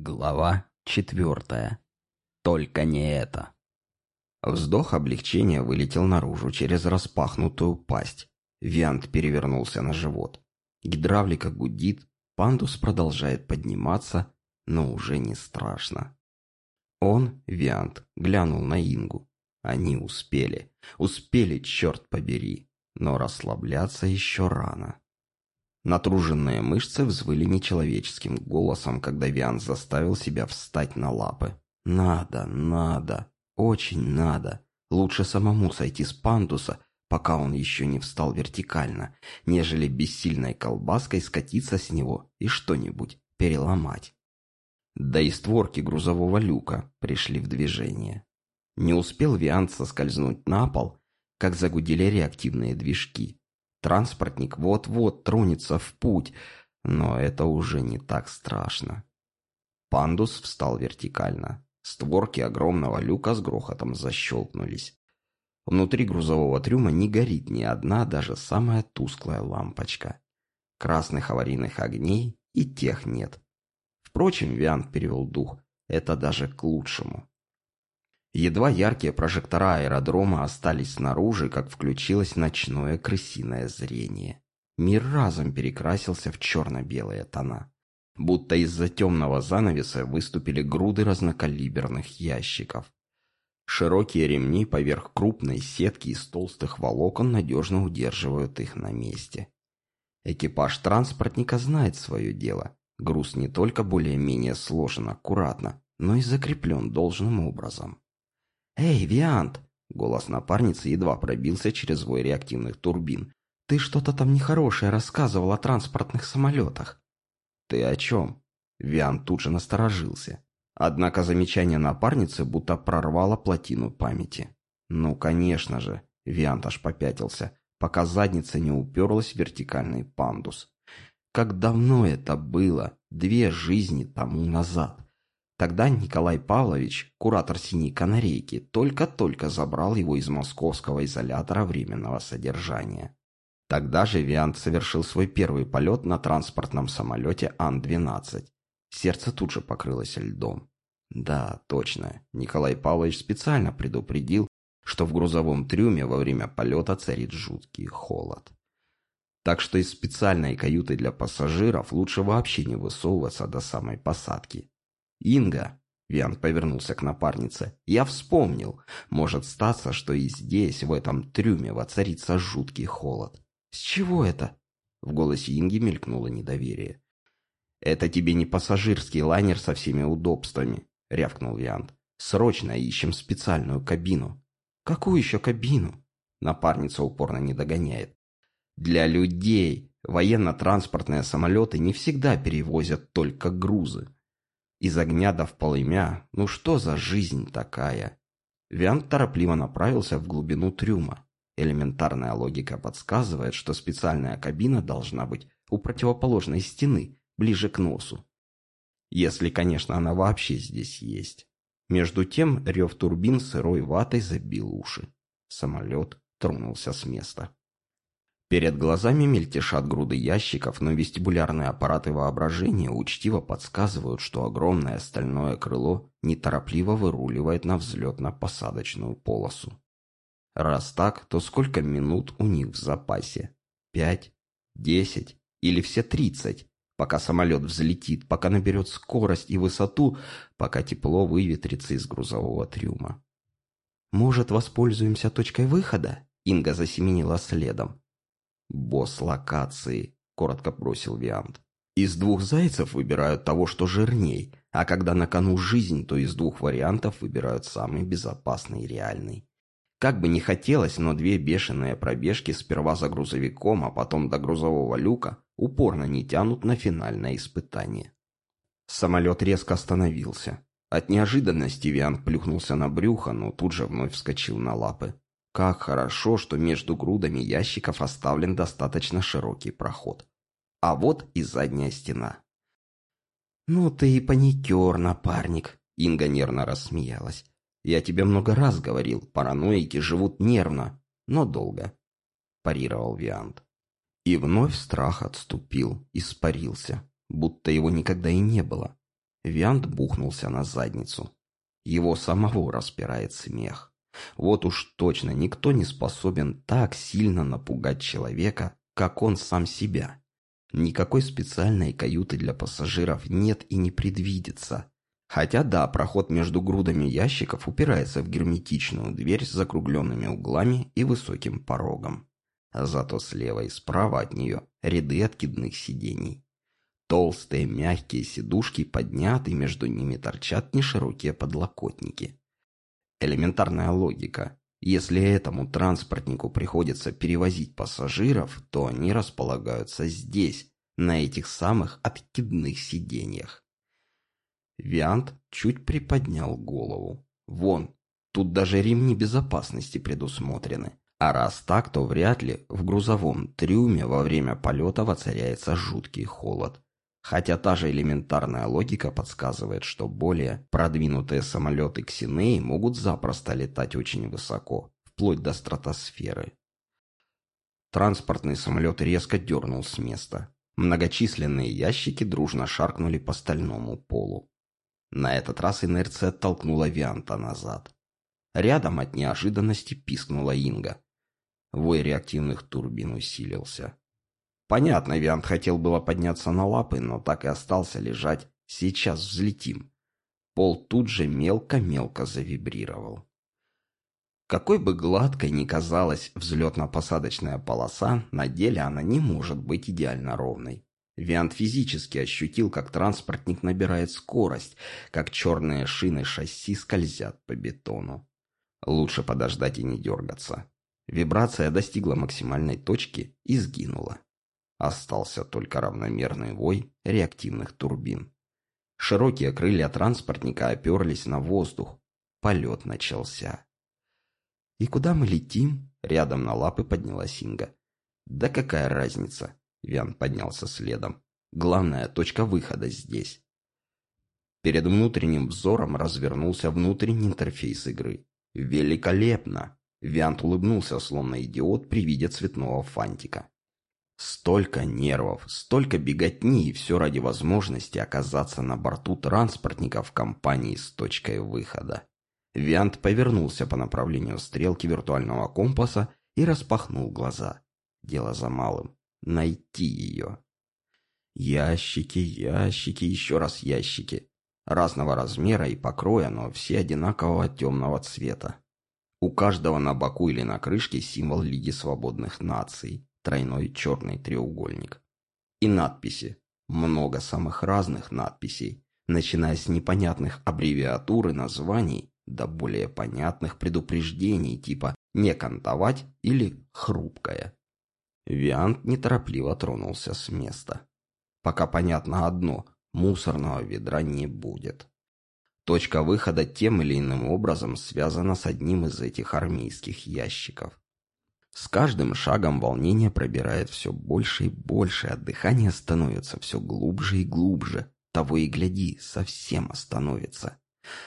Глава четвертая. Только не это. Вздох облегчения вылетел наружу через распахнутую пасть. Виант перевернулся на живот. Гидравлика гудит, пандус продолжает подниматься, но уже не страшно. Он, Виант, глянул на Ингу. Они успели. Успели, черт побери. Но расслабляться еще рано. Натруженные мышцы взвыли нечеловеческим голосом, когда Виан заставил себя встать на лапы. «Надо, надо, очень надо. Лучше самому сойти с пандуса, пока он еще не встал вертикально, нежели бессильной колбаской скатиться с него и что-нибудь переломать». Да и створки грузового люка пришли в движение. Не успел Виан соскользнуть на пол, как загудели реактивные движки. Транспортник вот-вот тронется в путь, но это уже не так страшно. Пандус встал вертикально. Створки огромного люка с грохотом защелкнулись. Внутри грузового трюма не горит ни одна, даже самая тусклая лампочка. Красных аварийных огней и тех нет. Впрочем, Виант перевел дух. Это даже к лучшему. Едва яркие прожектора аэродрома остались снаружи, как включилось ночное крысиное зрение. Мир разом перекрасился в черно-белые тона. Будто из-за темного занавеса выступили груды разнокалиберных ящиков. Широкие ремни поверх крупной сетки из толстых волокон надежно удерживают их на месте. Экипаж транспортника знает свое дело. Груз не только более-менее сложен аккуратно, но и закреплен должным образом. «Эй, Виант!» Голос напарницы едва пробился через вой реактивных турбин. «Ты что-то там нехорошее рассказывал о транспортных самолетах». «Ты о чем?» Виант тут же насторожился. Однако замечание напарницы будто прорвало плотину памяти. «Ну, конечно же!» Виант аж попятился, пока задница не уперлась в вертикальный пандус. Как давно это было? Две жизни тому назад. Тогда Николай Павлович, куратор «Синей канарейки», только-только забрал его из московского изолятора временного содержания. Тогда же Виант совершил свой первый полет на транспортном самолете Ан-12. Сердце тут же покрылось льдом. Да, точно, Николай Павлович специально предупредил, что в грузовом трюме во время полета царит жуткий холод. Так что из специальной каюты для пассажиров лучше вообще не высовываться до самой посадки. «Инга!» — Виан повернулся к напарнице. «Я вспомнил. Может статься, что и здесь, в этом трюме, воцарится жуткий холод». «С чего это?» В голосе Инги мелькнуло недоверие. «Это тебе не пассажирский лайнер со всеми удобствами», — рявкнул Виант. «Срочно ищем специальную кабину». «Какую еще кабину?» Напарница упорно не догоняет. «Для людей. Военно-транспортные самолеты не всегда перевозят только грузы. Из огня до в полымя, ну что за жизнь такая? Виант торопливо направился в глубину трюма. Элементарная логика подсказывает, что специальная кабина должна быть у противоположной стены, ближе к носу. Если, конечно, она вообще здесь есть. Между тем рев турбин сырой ватой забил уши. Самолет тронулся с места. Перед глазами мельтешат груды ящиков, но вестибулярные аппараты воображения учтиво подсказывают, что огромное стальное крыло неторопливо выруливает на взлетно-посадочную полосу. Раз так, то сколько минут у них в запасе? Пять? Десять? Или все тридцать? Пока самолет взлетит, пока наберет скорость и высоту, пока тепло выветрится из грузового трюма. «Может, воспользуемся точкой выхода?» Инга засеменила следом. «Босс локации», — коротко бросил Виант. «Из двух зайцев выбирают того, что жирней, а когда на кону жизнь, то из двух вариантов выбирают самый безопасный и реальный. Как бы ни хотелось, но две бешеные пробежки сперва за грузовиком, а потом до грузового люка упорно не тянут на финальное испытание. Самолет резко остановился. От неожиданности Виант плюхнулся на брюхо, но тут же вновь вскочил на лапы. Как хорошо, что между грудами ящиков оставлен достаточно широкий проход. А вот и задняя стена. «Ну ты и паникер, напарник», — Инга нервно рассмеялась. «Я тебе много раз говорил, параноики живут нервно, но долго», — парировал Виант. И вновь страх отступил, испарился, будто его никогда и не было. Виант бухнулся на задницу. Его самого распирает смех. Вот уж точно никто не способен так сильно напугать человека, как он сам себя. Никакой специальной каюты для пассажиров нет и не предвидится. Хотя да, проход между грудами ящиков упирается в герметичную дверь с закругленными углами и высоким порогом. Зато слева и справа от нее ряды откидных сидений. Толстые мягкие сидушки подняты, между ними торчат неширокие подлокотники. Элементарная логика. Если этому транспортнику приходится перевозить пассажиров, то они располагаются здесь, на этих самых откидных сиденьях. Виант чуть приподнял голову. Вон, тут даже ремни безопасности предусмотрены. А раз так, то вряд ли в грузовом трюме во время полета воцаряется жуткий холод. Хотя та же элементарная логика подсказывает, что более продвинутые самолеты Ксинеи могут запросто летать очень высоко, вплоть до стратосферы. Транспортный самолет резко дернул с места. Многочисленные ящики дружно шаркнули по стальному полу. На этот раз инерция толкнула Вианта назад. Рядом от неожиданности пискнула Инга. Вой реактивных турбин усилился. Понятно, Виант хотел было подняться на лапы, но так и остался лежать. Сейчас взлетим. Пол тут же мелко-мелко завибрировал. Какой бы гладкой ни казалась взлетно-посадочная полоса, на деле она не может быть идеально ровной. Виант физически ощутил, как транспортник набирает скорость, как черные шины шасси скользят по бетону. Лучше подождать и не дергаться. Вибрация достигла максимальной точки и сгинула. Остался только равномерный вой реактивных турбин. Широкие крылья транспортника оперлись на воздух. Полет начался. «И куда мы летим?» Рядом на лапы поднялась Инга. «Да какая разница?» Виан поднялся следом. Главная точка выхода здесь. Перед внутренним взором развернулся внутренний интерфейс игры. Великолепно! Виант улыбнулся, словно идиот при виде цветного фантика. Столько нервов, столько беготни и все ради возможности оказаться на борту транспортника в компании с точкой выхода. Виант повернулся по направлению стрелки виртуального компаса и распахнул глаза. Дело за малым найти ее. Ящики, ящики, еще раз ящики. Разного размера и покроя, но все одинакового темного цвета. У каждого на боку или на крышке символ Лиги Свободных Наций, тройной черный треугольник. И надписи. Много самых разных надписей, начиная с непонятных аббревиатур и названий до более понятных предупреждений типа «не кантовать» или «хрупкое». Виант неторопливо тронулся с места. Пока понятно одно – мусорного ведра не будет. Точка выхода тем или иным образом связана с одним из этих армейских ящиков. С каждым шагом волнение пробирает все больше и больше, а дыхание становится все глубже и глубже. Того и гляди, совсем остановится.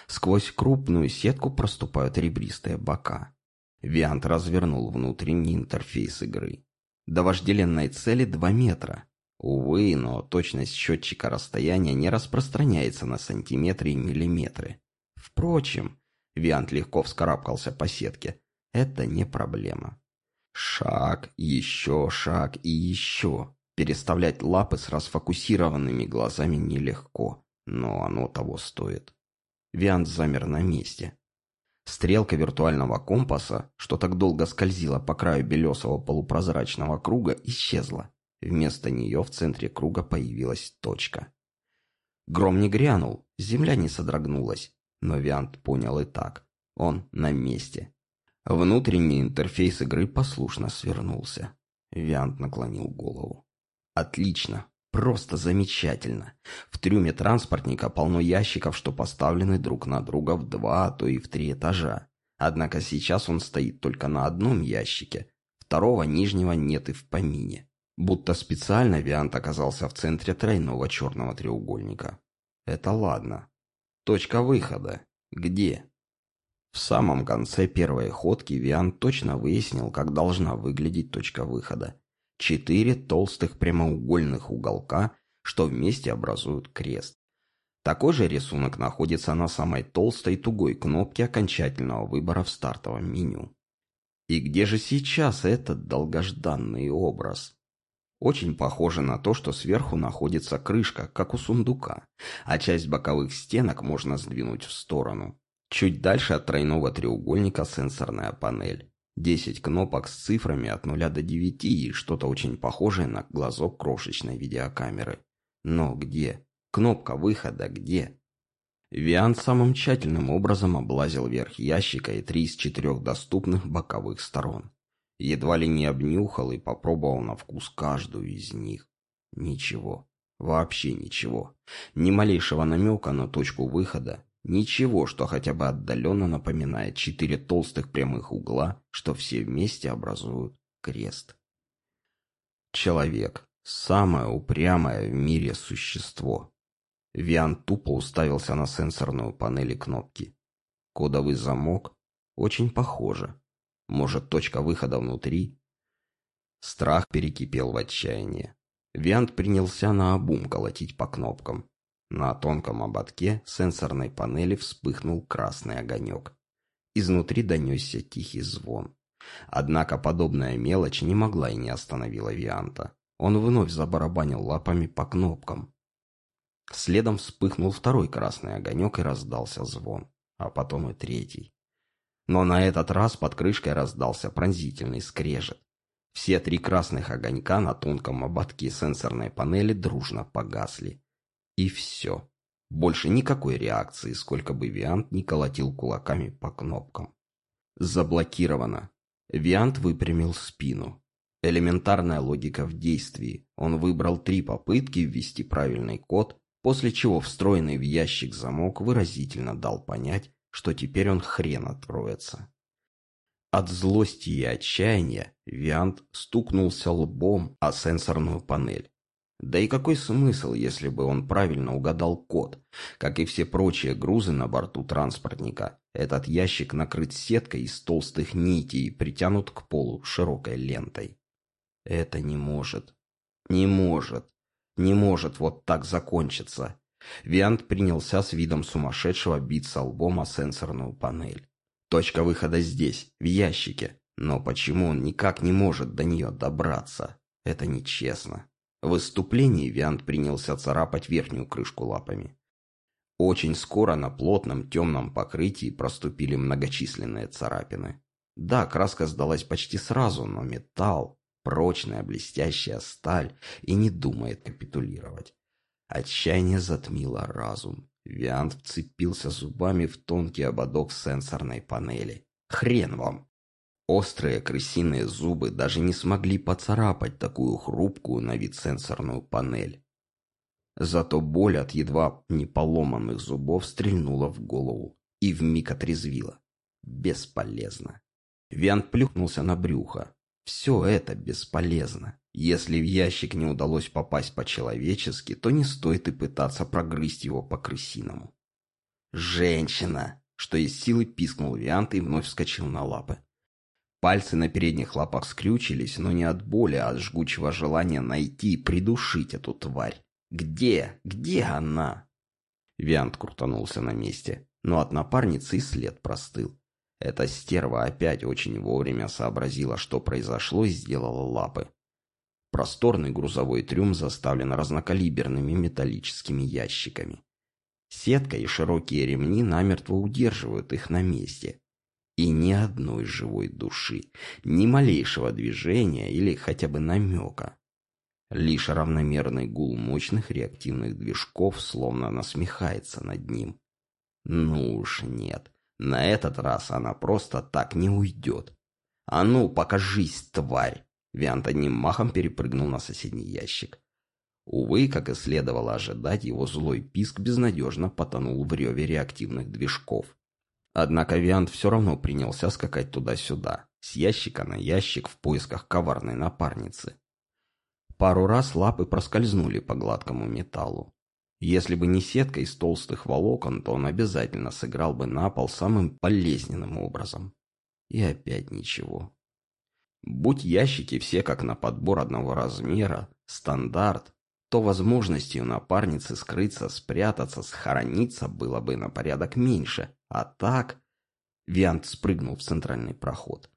Сквозь крупную сетку проступают ребристые бока. Виант развернул внутренний интерфейс игры. До вожделенной цели 2 метра. Увы, но точность счетчика расстояния не распространяется на сантиметры и миллиметры. Впрочем, Виант легко вскарабкался по сетке. Это не проблема. Шаг, еще шаг и еще. Переставлять лапы с расфокусированными глазами нелегко, но оно того стоит. Виант замер на месте. Стрелка виртуального компаса, что так долго скользила по краю белесого полупрозрачного круга, исчезла. Вместо нее в центре круга появилась точка. Гром не грянул, земля не содрогнулась, но Виант понял и так. Он на месте. Внутренний интерфейс игры послушно свернулся. Виант наклонил голову. «Отлично. Просто замечательно. В трюме транспортника полно ящиков, что поставлены друг на друга в два, а то и в три этажа. Однако сейчас он стоит только на одном ящике. Второго нижнего нет и в помине. Будто специально Виант оказался в центре тройного черного треугольника. Это ладно. Точка выхода. Где? В самом конце первой ходки Виан точно выяснил, как должна выглядеть точка выхода четыре толстых прямоугольных уголка, что вместе образуют крест. Такой же рисунок находится на самой толстой тугой кнопке окончательного выбора в стартовом меню. И где же сейчас этот долгожданный образ? Очень похоже на то, что сверху находится крышка, как у сундука, а часть боковых стенок можно сдвинуть в сторону. Чуть дальше от тройного треугольника сенсорная панель. 10 кнопок с цифрами от 0 до 9 и что-то очень похожее на глазок крошечной видеокамеры. Но где? Кнопка выхода где? Виан самым тщательным образом облазил верх ящика и три из четырех доступных боковых сторон. Едва ли не обнюхал и попробовал на вкус каждую из них. Ничего. Вообще ничего. Ни малейшего намека на точку выхода, Ничего, что хотя бы отдаленно напоминает четыре толстых прямых угла, что все вместе образуют крест. Человек – самое упрямое в мире существо. Виан тупо уставился на сенсорную панель и кнопки. Кодовый замок очень похоже. Может, точка выхода внутри? Страх перекипел в отчаяние. Виант принялся на обум колотить по кнопкам. На тонком ободке сенсорной панели вспыхнул красный огонек. Изнутри донесся тихий звон. Однако подобная мелочь не могла и не остановила Вианта. Он вновь забарабанил лапами по кнопкам. Следом вспыхнул второй красный огонек и раздался звон, а потом и третий. Но на этот раз под крышкой раздался пронзительный скрежет. Все три красных огонька на тонком ободке сенсорной панели дружно погасли. И все. Больше никакой реакции, сколько бы Виант не колотил кулаками по кнопкам. Заблокировано. Виант выпрямил спину. Элементарная логика в действии. Он выбрал три попытки ввести правильный код, после чего встроенный в ящик замок выразительно дал понять, что теперь он хрен откроется. От злости и отчаяния Виант стукнулся лбом о сенсорную панель. Да и какой смысл, если бы он правильно угадал код? Как и все прочие грузы на борту транспортника, этот ящик накрыт сеткой из толстых нитей и притянут к полу широкой лентой. Это не может. Не может. Не может вот так закончиться. Виант принялся с видом сумасшедшего биться лбом о сенсорную панель. Точка выхода здесь, в ящике. Но почему он никак не может до нее добраться? Это нечестно. В выступлении Виант принялся царапать верхнюю крышку лапами. Очень скоро на плотном темном покрытии проступили многочисленные царапины. Да, краска сдалась почти сразу, но металл, прочная блестящая сталь, и не думает капитулировать. Отчаяние затмило разум. Виант вцепился зубами в тонкий ободок сенсорной панели. «Хрен вам! Острые крысиные зубы даже не смогли поцарапать такую хрупкую на вид сенсорную панель. Зато боль от едва не поломанных зубов стрельнула в голову и вмиг отрезвила. Бесполезно. Виант плюхнулся на брюхо. Все это бесполезно. Если в ящик не удалось попасть по-человечески, то не стоит и пытаться прогрызть его по-крысиному. «Женщина!» Что из силы пискнул Виант и вновь вскочил на лапы. Пальцы на передних лапах скрючились, но не от боли, а от жгучего желания найти и придушить эту тварь. «Где? Где она?» Виант крутанулся на месте, но от напарницы и след простыл. Эта стерва опять очень вовремя сообразила, что произошло, и сделала лапы. Просторный грузовой трюм заставлен разнокалиберными металлическими ящиками. Сетка и широкие ремни намертво удерживают их на месте. И ни одной живой души, ни малейшего движения или хотя бы намека. Лишь равномерный гул мощных реактивных движков словно насмехается над ним. Ну уж нет, на этот раз она просто так не уйдет. А ну, покажись, тварь! Виант одним махом перепрыгнул на соседний ящик. Увы, как и следовало ожидать, его злой писк безнадежно потонул в реве реактивных движков. Однако Виант все равно принялся скакать туда-сюда, с ящика на ящик в поисках коварной напарницы. Пару раз лапы проскользнули по гладкому металлу. Если бы не сетка из толстых волокон, то он обязательно сыграл бы на пол самым болезненным образом. И опять ничего. Будь ящики все как на подбор одного размера, стандарт, то возможности у напарницы скрыться, спрятаться, схорониться было бы на порядок меньше. А так... Виант спрыгнул в центральный проход.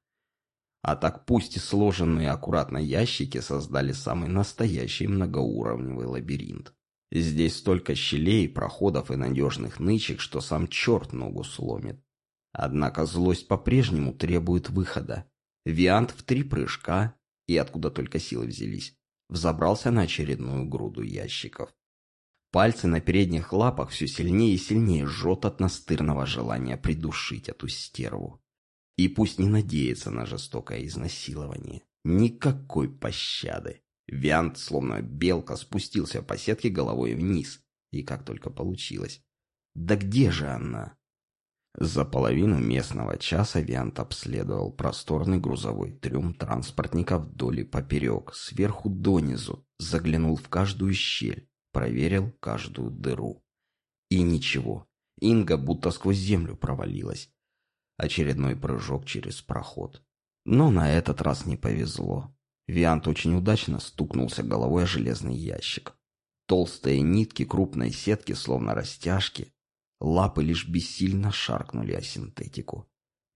А так пусть и сложенные аккуратно ящики создали самый настоящий многоуровневый лабиринт. Здесь столько щелей, проходов и надежных нычек, что сам черт ногу сломит. Однако злость по-прежнему требует выхода. Виант в три прыжка, и откуда только силы взялись, взобрался на очередную груду ящиков. Пальцы на передних лапах все сильнее и сильнее жжет от настырного желания придушить эту стерву. И пусть не надеется на жестокое изнасилование. Никакой пощады. Виант, словно белка, спустился по сетке головой вниз. И как только получилось. Да где же она? За половину местного часа Виант обследовал просторный грузовой трюм транспортника вдоль и поперек, сверху донизу, заглянул в каждую щель, проверил каждую дыру. И ничего. Инга будто сквозь землю провалилась. Очередной прыжок через проход. Но на этот раз не повезло. Виант очень удачно стукнулся головой о железный ящик. Толстые нитки крупной сетки, словно растяжки, Лапы лишь бессильно шаркнули о синтетику.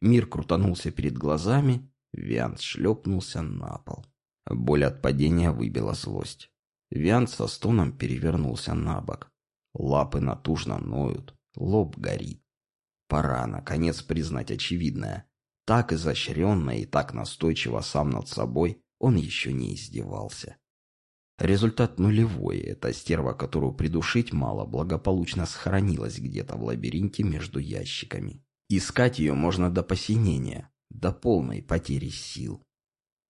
Мир крутанулся перед глазами, Виант шлепнулся на пол. Боль от падения выбила злость. Виант со стоном перевернулся на бок. Лапы натужно ноют, лоб горит. Пора, наконец, признать очевидное. Так изощренно и так настойчиво сам над собой он еще не издевался. Результат нулевой. Эта стерва, которую придушить мало, благополучно сохранилась где-то в лабиринте между ящиками. Искать ее можно до посинения, до полной потери сил.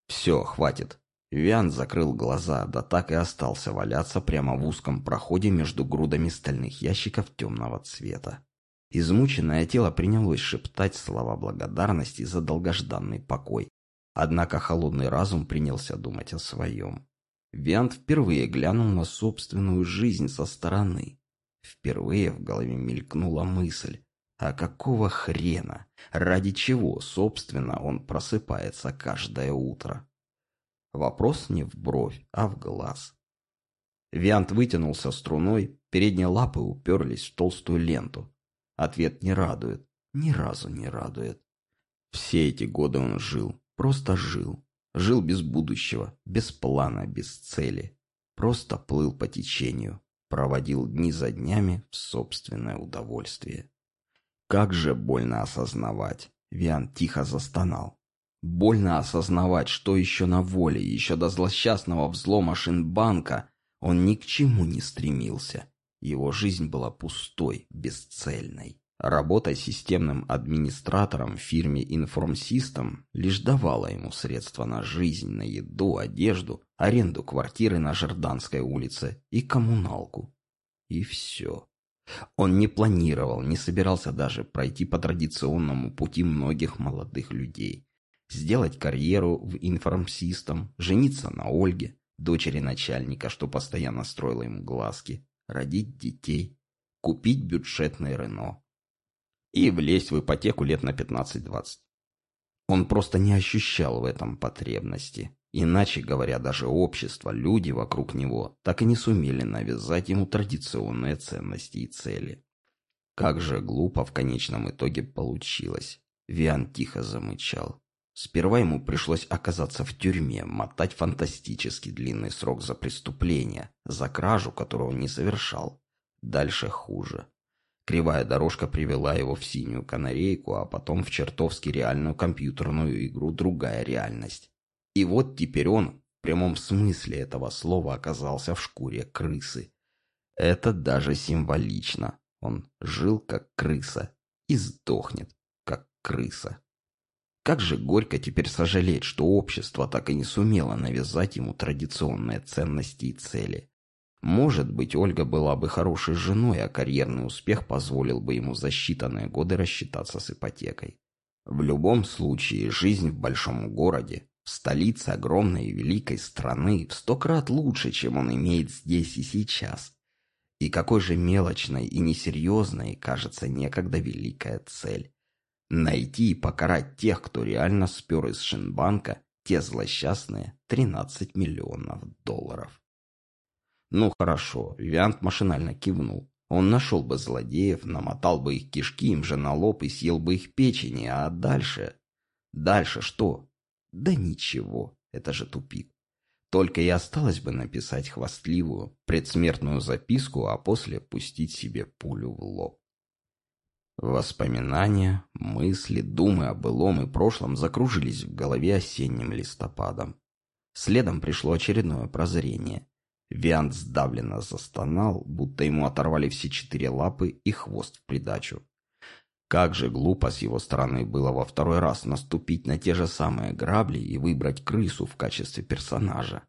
Все, хватит. Виан закрыл глаза, да так и остался валяться прямо в узком проходе между грудами стальных ящиков темного цвета. Измученное тело принялось шептать слова благодарности за долгожданный покой. Однако холодный разум принялся думать о своем. Виант впервые глянул на собственную жизнь со стороны. Впервые в голове мелькнула мысль, а какого хрена, ради чего, собственно, он просыпается каждое утро? Вопрос не в бровь, а в глаз. Виант вытянулся струной, передние лапы уперлись в толстую ленту. Ответ не радует, ни разу не радует. Все эти годы он жил, просто жил, Жил без будущего, без плана, без цели. Просто плыл по течению, проводил дни за днями в собственное удовольствие. Как же больно осознавать. Виан тихо застонал. Больно осознавать, что еще на воле, еще до злосчастного взлома Шинбанка он ни к чему не стремился. Его жизнь была пустой, бесцельной. Работа системным администратором в фирме Информсистом лишь давала ему средства на жизнь, на еду, одежду, аренду квартиры на Жерданской улице и коммуналку. И все. Он не планировал, не собирался даже пройти по традиционному пути многих молодых людей. Сделать карьеру в информсистом, жениться на Ольге, дочери начальника, что постоянно строила ему глазки, родить детей, купить бюджетное Рено и влезть в ипотеку лет на 15-20. Он просто не ощущал в этом потребности. Иначе говоря, даже общество, люди вокруг него так и не сумели навязать ему традиционные ценности и цели. Как же глупо в конечном итоге получилось. Виан тихо замычал. Сперва ему пришлось оказаться в тюрьме, мотать фантастически длинный срок за преступление, за кражу, которую он не совершал. Дальше хуже. Кривая дорожка привела его в синюю канарейку, а потом в чертовски реальную компьютерную игру «Другая реальность». И вот теперь он, в прямом смысле этого слова, оказался в шкуре крысы. Это даже символично. Он жил как крыса и сдохнет как крыса. Как же горько теперь сожалеть, что общество так и не сумело навязать ему традиционные ценности и цели. Может быть, Ольга была бы хорошей женой, а карьерный успех позволил бы ему за считанные годы рассчитаться с ипотекой. В любом случае, жизнь в большом городе, в столице огромной и великой страны, в сто крат лучше, чем он имеет здесь и сейчас. И какой же мелочной и несерьезной кажется некогда великая цель. Найти и покарать тех, кто реально спер из Шинбанка те злосчастные 13 миллионов долларов. Ну хорошо, Виант машинально кивнул. Он нашел бы злодеев, намотал бы их кишки им же на лоб и съел бы их печени, а дальше... Дальше что? Да ничего, это же тупик. Только и осталось бы написать хвастливую, предсмертную записку, а после пустить себе пулю в лоб. Воспоминания, мысли, думы о былом и прошлом закружились в голове осенним листопадом. Следом пришло очередное прозрение. Виант сдавленно застонал, будто ему оторвали все четыре лапы и хвост в придачу. Как же глупо с его стороны было во второй раз наступить на те же самые грабли и выбрать крысу в качестве персонажа.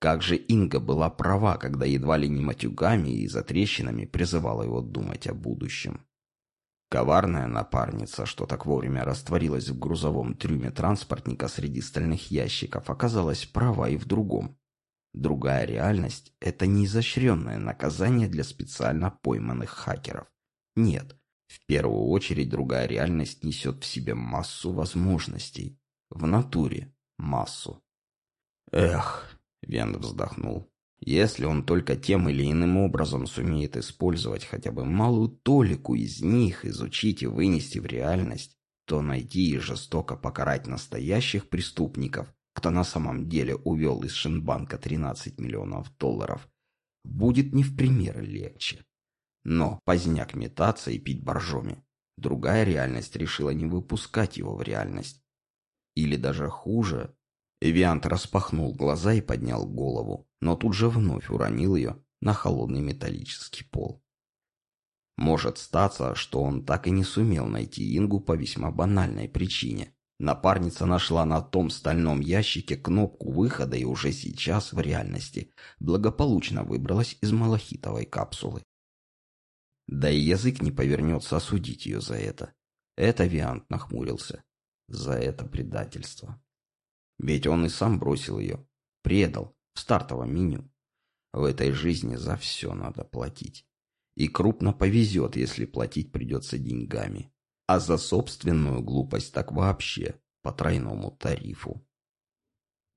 Как же Инга была права, когда едва ли не матюгами и затрещинами призывала его думать о будущем. Коварная напарница, что так вовремя растворилась в грузовом трюме транспортника среди стальных ящиков, оказалась права и в другом. Другая реальность – это не изощренное наказание для специально пойманных хакеров. Нет, в первую очередь другая реальность несет в себе массу возможностей. В натуре массу. Эх, Вен вздохнул. Если он только тем или иным образом сумеет использовать хотя бы малую толику из них, изучить и вынести в реальность, то найти и жестоко покарать настоящих преступников кто на самом деле увел из Шинбанка 13 миллионов долларов, будет не в пример легче. Но поздняк метаться и пить боржоми. Другая реальность решила не выпускать его в реальность. Или даже хуже. Эвиант распахнул глаза и поднял голову, но тут же вновь уронил ее на холодный металлический пол. Может статься, что он так и не сумел найти Ингу по весьма банальной причине. Напарница нашла на том стальном ящике кнопку выхода и уже сейчас в реальности благополучно выбралась из малахитовой капсулы. Да и язык не повернется осудить ее за это. Это Виант нахмурился. За это предательство. Ведь он и сам бросил ее. Предал в стартовом меню. В этой жизни за все надо платить. И крупно повезет, если платить придется деньгами а за собственную глупость так вообще по тройному тарифу.